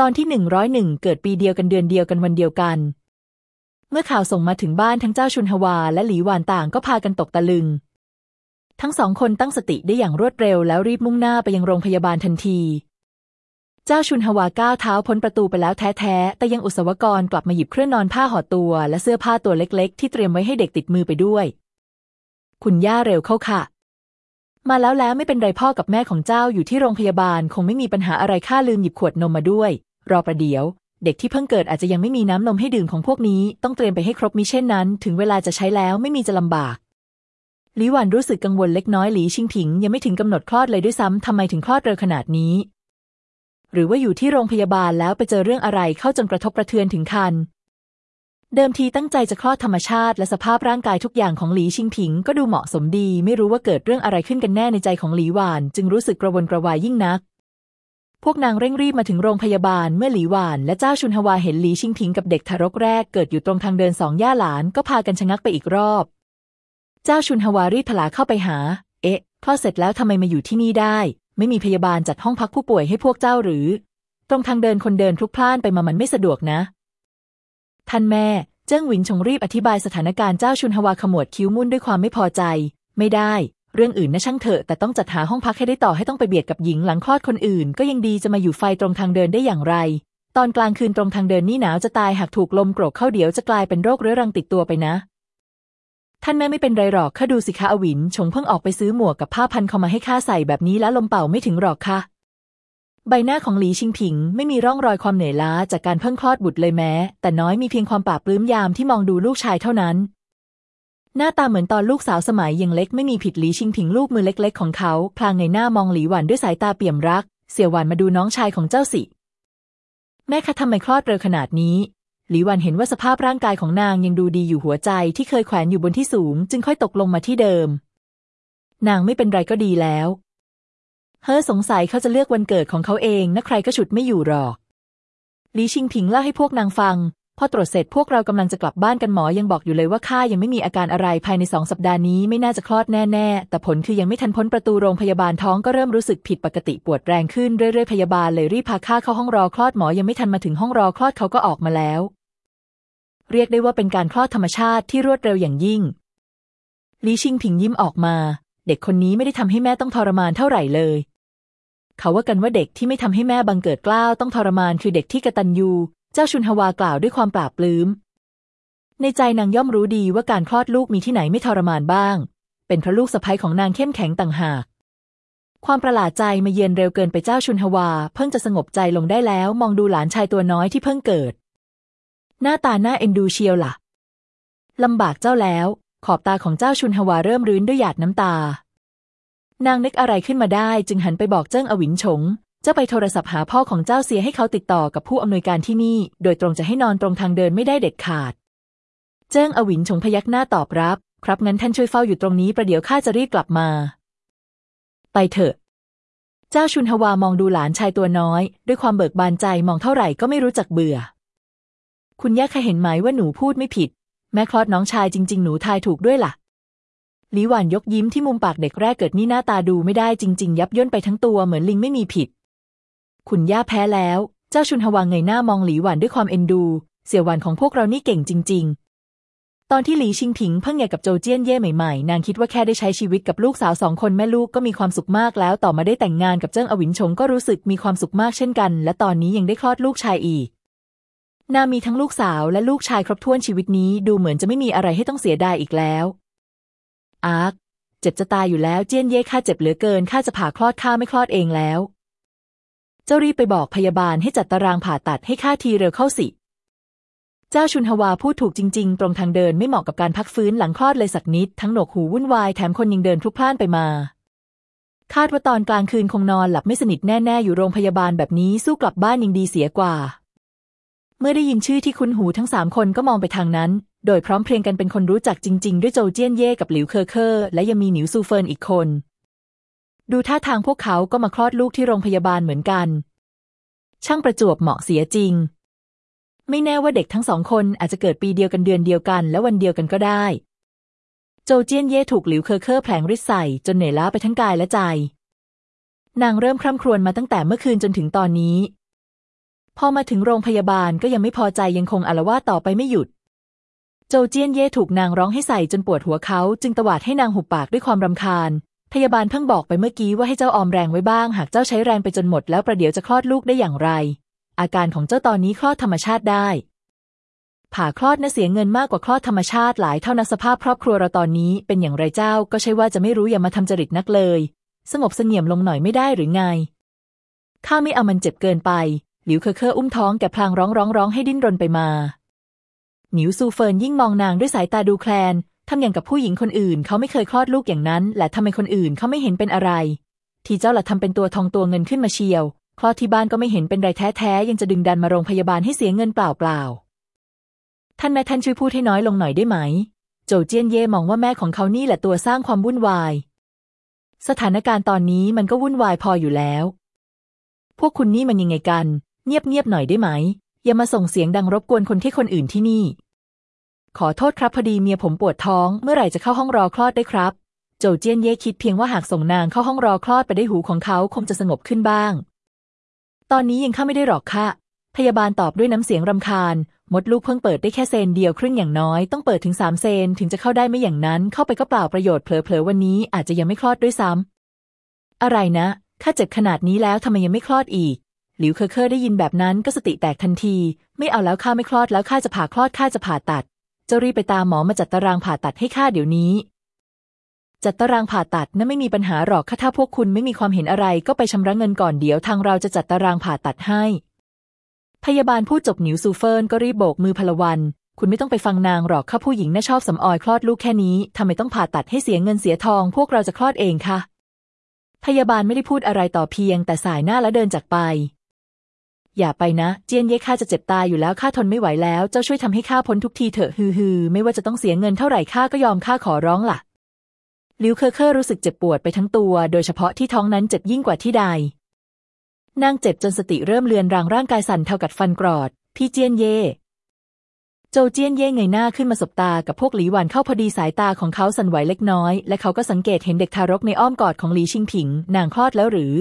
ตอนที่หนึ่งร้อยหนึ่งเกิดปีเดียวกันเดือนเดียวกันวันเดียวกัน เมื่อข่าวส่งมาถึงบ้านทั้งเจ้าชุนฮวาและหลีหวานต่างก็พากันตกตะลึง ทั้งสองคนตั้งสติได้อย่างรวดเร็วแล้วรีบมุ่งหน้าไปยังโรงพยาบาลทันที เจ้าชุนฮวาก้าวเท้าพ้นประตูไปแล้วแท้ๆ แต่ยังอุศวกรกลับมาหยิบเครื่องนอนผ้าห่อตัวและเสื้อผ้าตัวเล็กๆ ที่เตรียมไว้ให้เด็กติดมือไปด้วย คุณย่าเร็วเข้าค่ะมาแล้วแล้วไม่เป็นไรพ่อกับแม่ของเจ้าอยู่ที่โรงพยาบาลคงไม่มีปัญหาอะไรข้าลืมหยิบขวดนมมาด้วย รอประเดี๋ยว เด็กที่เพิ่งเกิดอาจจะยังไม่มีน้ำนมให้ดื่มของพวกนี้ ต้องเตรียมไปให้ครบมิเช่นนั้น ถึงเวลาจะใช้แล้วไม่มีจะลำบากหลีหวันรู้สึกกังวลเล็กน้อยหลีชิงผิง ยังไม่ถึงกำหนดคลอดเลยด้วยซ้ำทำไมถึงคลอดเร็วขนาดนี้ หรือว่าอยู่ที่โรงพยาบาลแล้วไปเจอเรื่องอะไรเข้าจนกระทบกระเทือนถึงคันเดิมทีตั้งใจจะคลอดธรรมชาติ และสภาพร่างกายทุกอย่างของหลีชิงผิง ก็ดูเหมาะสมดี ไม่รู้ว่าเกิดเรื่องอะไรขึ้นกันแน่ในใจของหลีหวาน จึงรู้สึกกระวนกระวายยิ่งนัก พวกนางเร่งรีบมาถึงโรงพยาบาลเมื่อหลีหวาน และเจ้าชุนฮวาเห็นหลีชิงผิงกับเด็กทารกแรกเกิดอยู่ตรงทางเดินสองย่าหลานก็พากันชะงักไปอีกรอบ เจ้าชุนฮวารีบผลาเข้าไปหา เอ๊ะคลอดเสร็จแล้วทำไมมาอยู่ที่นี่ได้ ไม่มีพยาบาลจัดห้องพักผู้ป่วยให้พวกเจ้าหรือ ตรงทางเดินคนเดินพลุกพล่านไปมามันไม่สะดวกนะ ท่านแม่ เจิ้งหวินชงรีบอธิบายสถานการณ์เจ้าชุนฮวาขมวดคิ้วมุ่นด้วยความไม่พอใจ ไม่ได้ เรื่องอื่นนะช่างเถอะ แต่ต้องจัดหาห้องพักให้ได้ต่อให้ต้องไปเบียดกับหญิงหลังคลอดคนอื่น ก็ยังดีจะมาอยู่ไฟตรงทางเดินได้อย่างไร ตอนกลางคืนตรงทางเดินนี่หนาวจะตายหากถูกลมโกรกเข้าเดี๋ยวจะกลายเป็นโรคเรื้อรังติดตัวไปนะ ท่านแม่ไม่เป็นไรหรอกข้าดูสิคะอวินชงเพิ่งออกไปซื้อหมวกกับผ้าพันเข้ามาให้ข้าใส่แบบนี้แล้วลมเป่าไม่ถึงหรอกค่ะใบหน้าของหลีชิงผิง ไม่มีร่องรอยความเหนื่อยล้าจากการเพิ่งคลอดบุตรเลยแม้ แต่น้อยมีเพียงความปราบปลื้มยามที่มองดูลูกชายเท่านั้น หน้าตาเหมือนตอนลูกสาวสมัยยังเล็กไม่มีผิดหลีชิงผิงลูกมือเล็ก ๆ ของเขาพลางเงยหน้ามองหลีหวันด้วยสายตาเปี่ยมรัก เสี่ยวหวันมาดูน้องชายของเจ้าสิ แม่คะทำไมคลอดเร็วขนาดนี้ หลีหวันเห็นว่าสภาพร่างกายของนางยังดูดีอยู่หัวใจที่เคยแขวนอยู่บนที่สูง จึงค่อยตกลงมาที่เดิม นางไม่เป็นไรก็ดีแล้ว เฮ้อสงสัยเขาจะเลือกวันเกิดของเขาเองนะใครก็ฉุดไม่อยู่หรอกหลีชิงผิงเล่าให้พวกนางฟัง พอตรวจเสร็จพวกเรากำลังจะกลับบ้านกันหมอยังบอกอยู่เลยว่าข้ายังไม่มีอาการอะไรภายในสองสัปดาห์นี้ไม่น่าจะคลอดแน่ ๆ แต่ผลคือยังไม่ทันพ้นประตูโรงพยาบาลท้องก็เริ่มรู้สึกผิดปกติปวดแรงขึ้นเรื่อยๆพยาบาลเลยรีบพาข้าเข้าห้องรอคลอดหมอยังไม่ทันมาถึงห้องรอคลอดเขาก็ออกมาแล้ว เรียกได้ว่าเป็นการคลอดธรรมชาติที่รวดเร็วอย่างยิ่งลีชิงผิงยิ้มออกมา เด็กคนนี้ไม่ได้ทำให้แม่ต้องทรมานเท่าไหร่เลยเขาว่ากันว่าเด็กที่ไม่ทำให้แม่บังเกิดกล้าวต้องทรมานคือเด็กที่กระตันยู เจ้าชุนฮวากล่าวด้วยความปราบปลื้ม ในใจนางย่อมรู้ดีว่าการคลอดลูกมีที่ไหนไม่ทรมานบ้าง เป็นเพราะลูกสะใภ้ของนางเข้มแข็งต่างหาก ความประหลาดใจมาเยือนเร็วเกินไปเจ้าชุนฮวา เพิ่งจะสงบใจลงได้แล้ว มองดูหลานชายตัวน้อยที่เพิ่งเกิด หน้าตาหน้าเอ็นดูเชียวละ่ะลำบากเจ้าแล้ว ขอบตาของเจ้าชุนฮวาเริ่มรื้นด้วยหยาดน้ำตา นางนึกอะไรขึ้นมาได้ จึงหันไปบอกเจิ้งอวินฉง จ้าไปโทรศัพท์หาพ่อของเจ้าเสียให้เขาติดต่อกับผู้อำนวยการที่นี่ โดยตรงจะให้นอนตรงทางเดินไม่ได้เด็ดขาด เจิ้งอวินฉงพยักหน้าตอบรับ ครับงั้นท่านช่วยเฝ้าอยู่ตรงนี้ประเดี๋ยวข้าจะรีบกลับมา ไปเถอะ เจ้าชุนฮวามองดูหลานชายตัวน้อย ด้วยความเบิกบานใจมองเท่าไหร่ก็ไม่รู้จักเบื่อ คุณย่าเคยเห็นไหมว่าหนูพูดไม่ผิด แม่คลอดน้องชายจริง ๆ หนูทายถูกด้วยล่ะลีหวานยกยิ้มที่มุมปากเด็กแรกเกิดนี่หน้าตาดูไม่ได้จริง ๆ ยับย่นไปทั้งตัวเหมือนลิงไม่มีผิด คุณย่าแพ้แล้ว เจ้าชุนฮวางเงยหน้ามองหลีหวานด้วยความเอ็นดู เสี่ยหวานของพวกเรานี่เก่งจริง ๆ ตอนที่หลีชิงผิงเพิ่งแย่กับโจเจี้ยนเย่ใหม่ๆ นางคิดว่าแค่ได้ใช้ชีวิตกับลูกสาวสองคนแม่ลูกก็มีความสุขมากแล้ว ต่อมาได้แต่งงานกับเจิ้งอวินชงก็รู้สึกมีความสุขมากเช่นกัน และตอนนี้ยังได้คลอดลูกชายอีกนางมีทั้งลูกสาวและลูกชายครบถ้วนชีวิตนี้ดูเหมือนจะไม่มีอะไรให้ต้องเสียดายอีกแล้ว อาร์คเจ็บจะตายอยู่แล้วเจี้ยนเย่ข้าเจ็บเหลือเกินข้าจะผ่าคลอดข้าไม่คลอดเองแล้ว เจ้ารีบไปบอกพยาบาลให้จัดตารางผ่าตัดให้ข้าทีเร็วเข้าสิ เจ้าชุนฮวาพูดถูกจริง ๆ ตรงทางเดินไม่เหมาะกับการพักฟื้นหลังคลอดเลยสักนิด ทั้งหนวกหูวุ่นวายแถมคนยังเดินพลุกพล่านไปมา คาดว่าตอนกลางคืนคงนอนหลับไม่สนิทแน่ ๆ อยู่โรงพยาบาลแบบนี้สู้กลับบ้านยังดีเสียกว่า เมื่อได้ยินชื่อที่คุ้นหูทั้งสามคนก็มองไปทางนั้น โดยพร้อมเพรียงกันเป็นคนรู้จักจริง ๆ ด้วยโจเจี้ยนเย่กับหลิวเคอเคอร์และยังมีหนิวซูเฟินอีกคน ดูท่าทางพวกเขาก็มาคลอดลูกที่โรงพยาบาลเหมือนกัน ช่างประจวบเหมาะเสียจริง ไม่แน่ว่าเด็กทั้งสองคนอาจจะเกิดปีเดียวกันเดือนเดียวกัน และวันเดียวกันก็ได้ โจเจี้ยนเย่ถูกหลิวเคอเคอร์แผลงริษใส่จนเหนื่อยล้าไปทั้งกายและใจ นางเริ่มคร่ำครวญมาตั้งแต่เมื่อคืนจนถึงตอนนี้ พอมาถึงโรงพยาบาลก็ยังไม่พอใจยังคงอาละวาต่อไปไม่หยุดโจเจี้ยนเย่ถูกนางร้องให้ใส่จนปวดหัวเขา จึงตวาดให้นางหุบปากด้วยความรำคาญ พยาบาลเพิ่งบอกไปเมื่อกี้ว่าให้เจ้าออมแรงไว้บ้าง หากเจ้าใช้แรงไปจนหมดแล้วประเดี๋ยวจะคลอดลูกได้อย่างไร อาการของเจ้าตอนนี้คลอดธรรมชาติได้ ผ่าคลอดน่ะเสียเงินมากกว่าคลอดธรรมชาติหลายเท่านัสภาพครอบครัวเราตอนนี้เป็นอย่างไรเจ้าก็ใช่ว่าจะไม่รู้อย่ามาทำจริตนักเลย สงบเสงี่ยมลงหน่อยไม่ได้หรือไงข้าไม่เอามันเจ็บเกินไป หลิวเคอเคออุ้มท้องแกพลางร้องร้องร้องไห้ดิ้นรนไปมา หนิวซูเฟินยิ่งมองนางด้วยสายตาดูแคลน ทำอย่างกับผู้หญิงคนอื่น เขาไม่เคยคลอดลูกอย่างนั้น และทำไมคนอื่นเขาไม่เห็นเป็นอะไร ทีเจ้าละทำเป็นตัวทองตัวเงินขึ้นมาเชียว คลอดที่บ้านก็ไม่เห็นเป็นไรแท้ๆ ยังจะดึงดันมาโรงพยาบาลให้เสียเงินเปล่าๆ ท่านแม่ท่านช่วยพูดให้น้อยลงหน่อยได้ไหม โจเจี้ยนเย่มองว่าแม่ของเขานี่แหละตัวสร้างความวุ่นวาย สถานการณ์ตอนนี้มันก็วุ่นวายพออยู่แล้ว พวกคุณนี่มันยังไงกัน เงียบๆหน่อยได้ไหม อย่ามาส่งเสียงดังรบกวนคนที่คนอื่นที่นี่ ขอโทษครับพอดีเมียผมปวดท้องเมื่อไหร่จะเข้าห้องรอคลอดได้ครับ โจเจี้ยนเย่คิดเพียงว่าหากส่งนางเข้าห้องรอคลอดไปได้หูของเขาคงจะสงบขึ้นบ้าง ตอนนี้ยังเข้าไม่ได้หรอกค่ะ พยาบาลตอบด้วยน้ำเสียงรำคาญ มดลูกเพิ่งเปิดได้แค่เซนเดียวครึ่งอย่างน้อยต้องเปิดถึงสามเซนถึงจะเข้าได้ไม่อย่างนั้น เข้าไปก็เปล่าประโยชน์เผลอๆวันนี้อาจจะยังไม่คลอดด้วยซ้ำอะไรนะข้าเจ็บขนาดนี้แล้วทำไมยังไม่คลอดอีกหลิวเคอเคอได้ยินแบบนั้นก็สติแตกทันที ไม่เอาแล้วข้าไม่คลอดแล้วข้าจะผ่าคลอดข้าจะผ่าตัด จ้ารีบไปตามหมอมาจัดตารางผ่าตัดให้ข้าเดี๋ยวนี้ จัดตารางผ่าตัดนั้นไม่มีปัญหาหรอกถ้าพวกคุณไม่มีความเห็นอะไรก็ไปชำระเงินก่อนเดี๋ยวทางเราจะจัดตารางผ่าตัดให้ พยาบาลพูดจบหนิวซูเฟินก็รีบโบกมือพลวันคุณไม่ต้องไปฟังนางหรอกข้าผู้หญิงน่าชอบสำออยคลอดลูกแค่นี้ทำไมต้องผ่าตัดให้เสียเงินเสียทอง พวกเราจะคลอดเองค่ะ พยาบาลไม่ได้พูดอะไรต่อเพียง แต่สายหน้าแล้วเดินจากไป อย่าไปนะ เจียนเย่ข้าจะเจ็บตายอยู่แล้วข้าทนไม่ไหวแล้ว เจ้าช่วยทำให้ข้าพ้นทุกข์ทีเถอะฮือฮือไม่ว่าจะต้องเสียเงินเท่าไหร่ข้าก็ยอมข้าขอร้องล่ะหลิวเคอเคอรู้สึกเจ็บปวดไปทั้งตัว โดยเฉพาะที่ท้องนั้นเจ็บยิ่งกว่าที่ใด นางเจ็บจนสติเริ่มเลือนรางร่างกายสั่นเทากัดฟันกรอด พี่เจียนเย่โจเจียนเย่เงยหน้าขึ้นมาสบตากับพวกหลีหวานเข้าพอดีสายตาของเขาสั่นไหวเล็กน้อย และเขาก็สังเกตเห็นเด็กทารกในอ้อมกอดของหลีชิงผิง นางคลอดแล้วหรือ